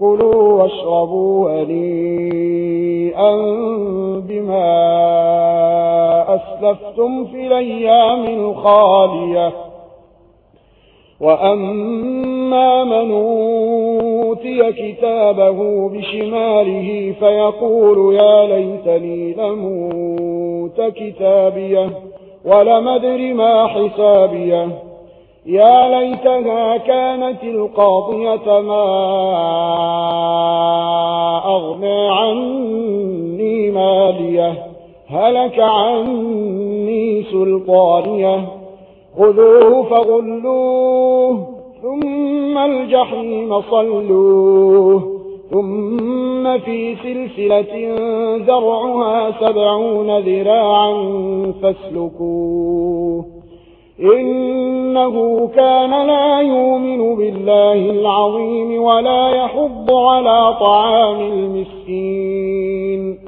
كلوا واشربوا هنيئا بما أسلفتم في الأيام الخالية وأما من أوتي كتابه بشماله فيقول يا ليتني لموت كتابيه ولم أدر ما حسابيه يا ليتها كانت القاضية ما أغنى عني مالية هلك عني سلطانية. خذوه فغلوه ثم الجحيم صلوه. ثم في سلسلة زرعها سبعون ذراعا فاسلكوه. إنه كان لا يؤمن بالله العظيم ولا يحض على طعام المسكين.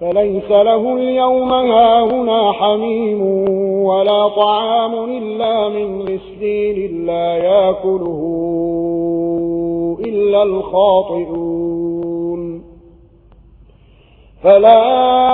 فليس له اليوم هاهنا حميم ولا طعام إلا من مسكين لا يأكله إلا الخاطئون. فلا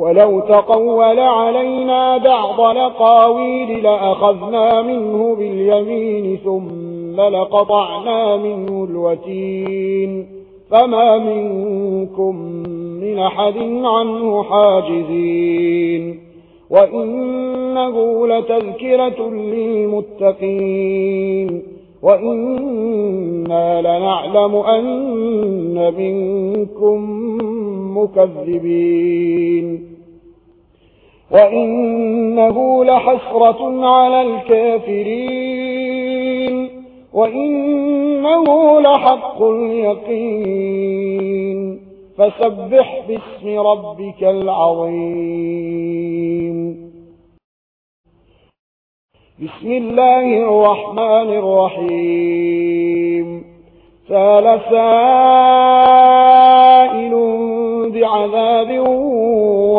ولو تقول علينا بعض لقاويل لأخذنا منه باليمين ثم لقطعنا منه الوتين فما منكم من أحد عنه حاجزين وإنه لتذكرة للمتقين وإنا لنعلم أن منكم مكذبين وإنه لحسرة على الكافرين وإنه لحق اليقين فسبح باسم ربك العظيم بسم الله الرحمن الرحيم سال سائل بعذاب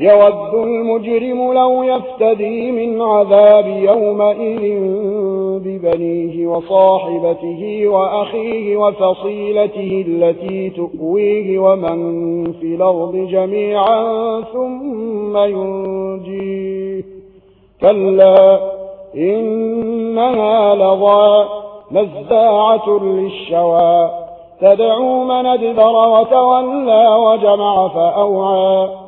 يود المجرم لو يفتدي من عذاب يومئذ ببنيه وصاحبته وأخيه وفصيلته التي تؤويه ومن في الأرض جميعا ثم ينجيه. كلا إنها لضع مزاعة للشوى. تدعو من أدبر وتولى وجمع فأوعى.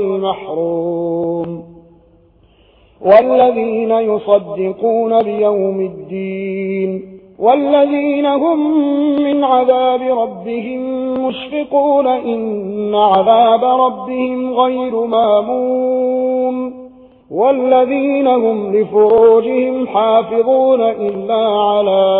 والمحروم. والذين يصدقون بيوم الدين. والذين هم من عذاب ربهم مشفقون. إن عذاب ربهم غير مامون. والذين هم لفروجهم حافظون إلا على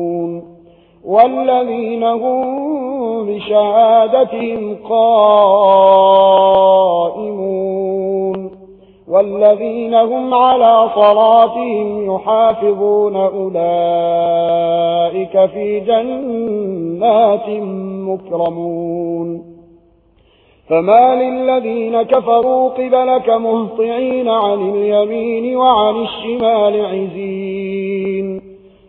والذين هم بشهادتهم قائمون والذين هم على صلاتهم يحافظون أولئك في جنات مكرمون فما للذين كفروا قبلك مهطعين عن اليمين وعن الشمال عزين